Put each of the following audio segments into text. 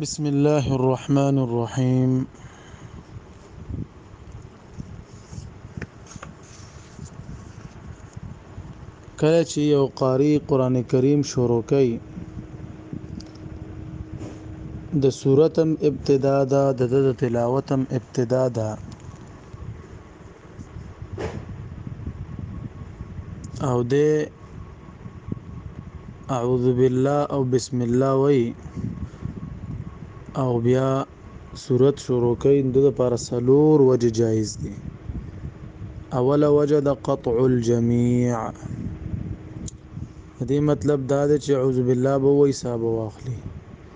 بسم الله الرحمن الرحيم کله چې یو قاری قران کریم شروع کوي د صورتم ابتدا ده د د تلاوتم ابتدا ده او د اعوذ بالله او بسم الله وای او بیا صورت شروع کوي د لپاره سلور وجه جایز دي اوله وجه د قطع الجميع دې مطلب دا دی چې اعوذ بالله به وای صاحب واخلي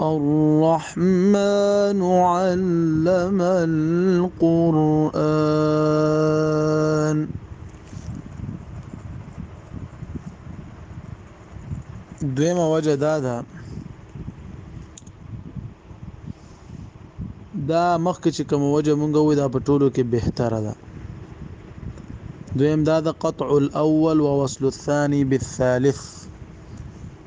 الرحمن علم القرآن دویمه وجه دا ده دا مخکې چې کوم وجه مونږ وې دا په ټولو کې بهتره ده دویم دا د قطع الاول ووصل الثاني بالثالث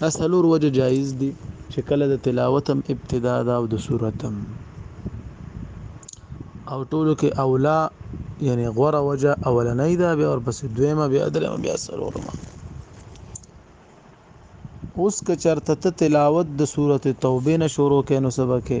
دا څلور وجه جایز دي چې کله د تلاوت هم ابتدا ده او د سورت هم او ټولو کې اولا یعنی غوره وجه اولنۍ ده بیا ورپسې دویمه بیا درېمه بیا څلورمه اوس که چرته ته تلاوت د سورته توبه نه شروع کینو سبکه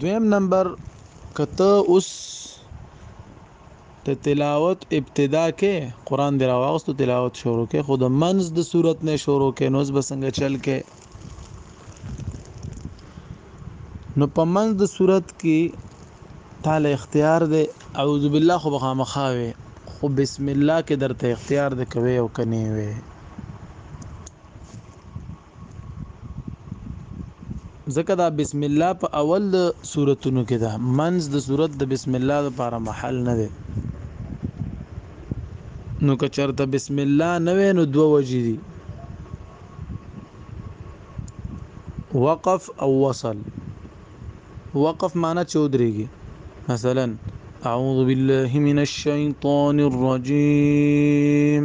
دویم نمبر که ته اوس د تلاوت ابتدا کې قران دی راوغستو تلاوت شروع کې خود منز د صورت نه شروع کې نوز بسنګ چل کې نو په منز د صورت کې تعالی اختیار دی اعوذ بالله خو بخا مخاوي خو بسم الله کې درته اختیار دی کوي او کني وي ځکه دا بسم الله په اول د سورتونو کې ده منځ د سورت د بسم الله لپاره محل نه دی نو که چرته بسم الله نه وي نو دوه وجې دي وقف او وصل وقف معنی چودريږي مثلا اعوذ بالله من الشیطان الرجیم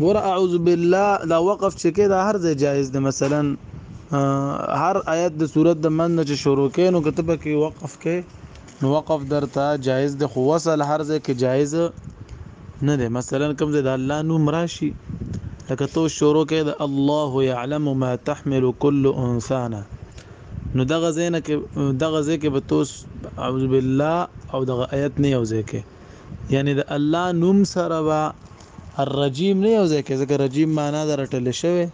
ګور اعوذ بالله دا وقف چې کې دا هر ځای جایز دی مثلا هر آیت د صورت د من چې شروع کې نو کتب کې وقف کې نو وقف درته جایز دی خو وصل هر ځای کې جایز نه دی مثلا کوم ځای د الله نوم راشي لکه تو شروع کې د الله يعلم ما تحمل كل انسانه نو دغه زینه کې دغه زکه به توس اعوذ بالله او دغه آیت نه یو زکه یعنی د الله نوم سره به الرجیم نه یو ځای کې ځکه رجیم معنا د رټل شوی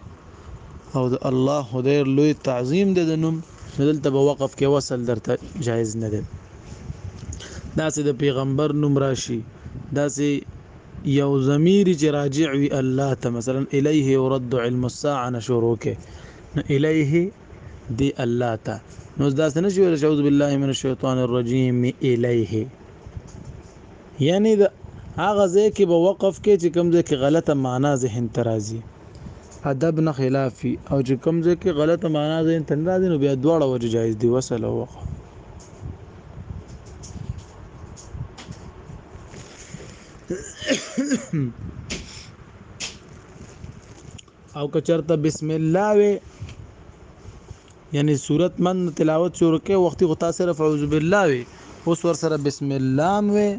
او د الله خدای لوی تعظیم د نوم دلته به وقف کې وصل درته جایز نه دی داسې د پیغمبر نوم راشي داسې یو ضمیر چې راجع وي الله ته مثلا الیه يرد علم الساعه نشورو کې نو الیه دی الله ته نو دا څنګه چې اعوذ بالله من الشیطان الرجیم الیه یعنی د هغه ځای کې به وقف کې چې کوم ځای کې غلطه معنا ذهن ترازی ادب نه خلافي او چې کوم ځای کې غلطه معنا ذهن ترازی نو بیا دواړه وجه جایز دی وصل او وقف او که چرته بسم الله وي یعنی صورت من تلاوت شروع کې وختي خو تاسو صرف اعوذ بالله وي اوس ور سره بسم الله وي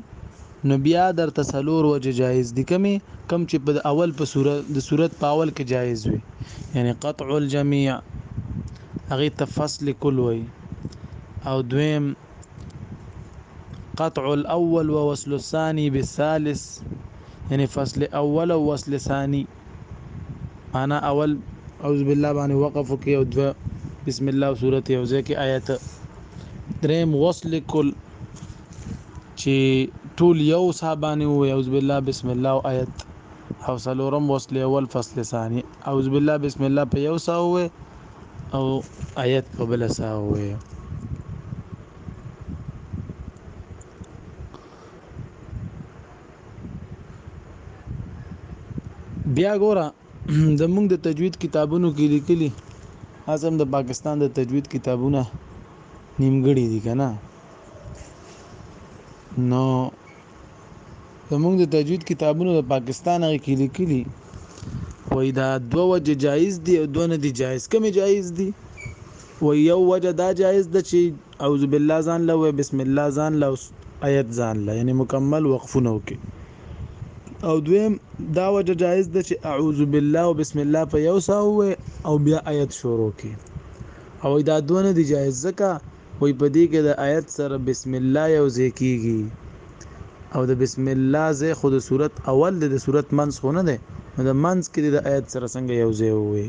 نو بیا در تسلور وجه جایز دي کمی کم چې په اول په صورت د صورت په اول کې جایز وي یعنی قطع الجميع هغه تفصل کول وي او دویم قطع الاول ووصل الثاني بالثالث یعنی فصل اول او وصل ثاني انا اول اعوذ بالله باندې وقف کې او دو بسم الله سورت او ځکه آیت دریم وصل کل چې ټول یو صاحبانه او اعوذ بالله بسم الله او آیت او سلورم وصل اول فصل ثاني اعوذ بالله بسم الله په یو ساو او آیت په بل ساو بیا ګوره د موږ د تجوید کتابونو کې لیکلي اعظم د پاکستان د تجوید کتابونه نیمګړي دي کنه نو زمونږ د تجوید کتابونو د پاکستان هغه کې لیکلي وای دا دوه وجه جایز دي او دوه نه دي جایز کومې جایز دي و یو وجه دا جایز ده چې اعوذ بالله ځان له وای بسم الله ځان له آیت ځان له یعنی مکمل وقفونه وکي او دویم دا وجه جایز ده چې اعوذ بالله او بسم الله په یو ساو او بیا آیت شروع کی او دا دونه دی جایز ځکه وای په دې کې د آیت سره بسم الله یو ځکیږي او د بسم الله زه خود صورت اول د صورت منځ خو نه ده نو د منځ کې د آیت سره څنګه یو ځای وي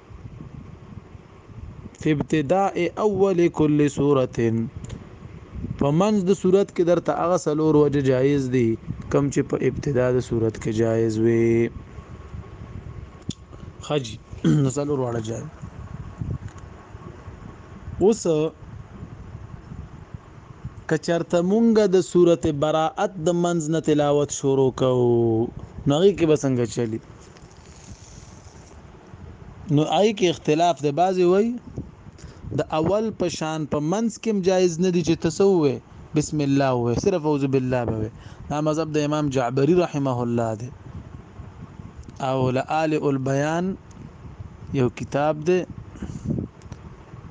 فی ابتداء اول کل سوره په منځ د صورت کې درته هغه سلور وجه جایز دي کم چې په ابتدا د صورت کې جایز وي خجی نو سلور وړه جایز اوس کچرته مونږه د صورت براءت د منځ نه تلاوت شروع کوو نغې کې بسنګ چلی نو آی کې اختلاف دی بعضی وای د اول په شان په منځ کې جایز نه دی چې تسوې بسم الله وې صرف اعوذ بالله به دا مذهب د امام جعبری رحمه الله دی او لآل البیان یو کتاب دی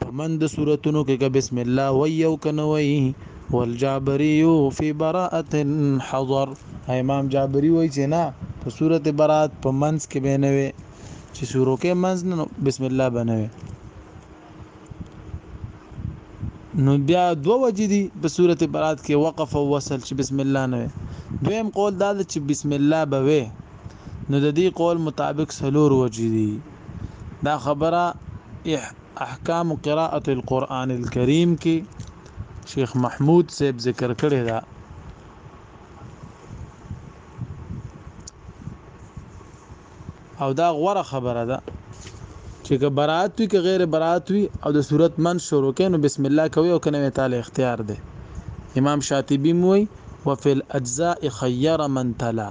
په مند صورتونو کې که بسم الله وای او کنه وای والجابری فی براءت حضر امام جابری وای چې نه په صورت برات په منځ کې به نه وي چې شروع کې منځ نه بسم الله بنوي نو بیا دوه وجې دي په صورت برات کې وقف او وصل چې بسم الله نه وي دویم قول دا چې بسم الله به وي نو د دې قول مطابق سلور وجې دي دا خبره احکام قراءت القرآن الكريم کې شیخ محمود صاحب ذکر کړی دا او دا غوره خبره ده چې که برات وي که غیر برات وي او د صورت من شروع کین نو بسم الله کوي او کنه تعالی اختیار ده امام شاطبی موي وفي الاجزاء خير من تلا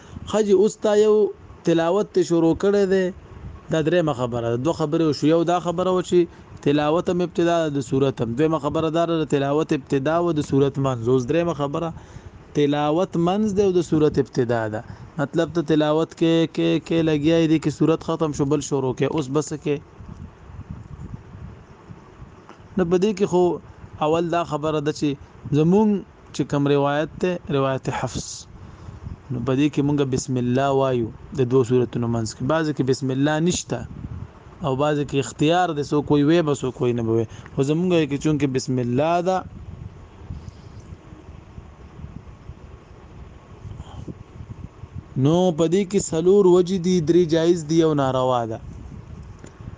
ښه جي اوس تا يو تلاوت تي شروع کړي ده دا دريمه خبره ده دوه خبرې وشو يو دا خبره و چې تلاوت هم ابتدا ده د صورت هم دویمه خبره دار د تلاوت ابتدا و د صورت منځ اوس دريمه خبره تلاوت منځ ده او د صورت ابتدا ده مطلب ته تلاوت کې کې کې لګیا دي کې صورت ختم شو بل شروع کې اوس بس کې نه پدې کې خو اول دا خبره ده چې زمون چې کوم روایت ته روایت حفص نو په دې کې مونږ بسم الله وایو د دوه سورتونو منځ کې بعضې کې بسم الله نشته او بعضې کې اختیار د سو کوئی وې بسو کوئی نه بوي خو زمونږ کې چون کې بسم الله دا نو په دې کې سلور وجې دي درې جایز دي او ناروا ده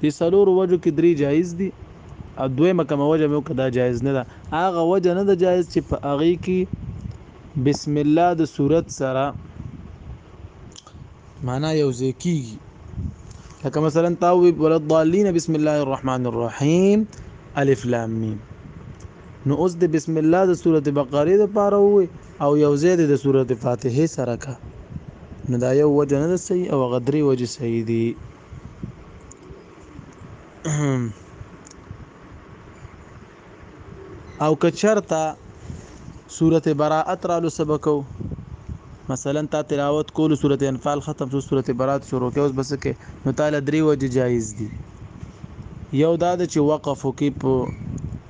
دې څلورو وجو کې درې جایز دي او دویمه کومه وجه مې وکړه دا جایز نه ده هغه وجه نه ده جایز چې په هغې کې بسم الله د صورت سره معنا یو ځای کېږي لکه مثلا تا وی ولا الضالین بسم الله الرحمن الرحیم الف لام میم نو اوس د بسم الله د سورته بقره د پاره وي او یو زید د سورته فاتحه سره کا نو دا یو وجه نه صحیح او غدری وجه صحیح دی او که چرته سورته براءت رالو سبکو مثلا تا تلاوت کول سورته انفال ختم شو سورته براءت شروع کې اوس بس کې نو تعالی درې وجه جایز دي یو دا چې وقفو کې په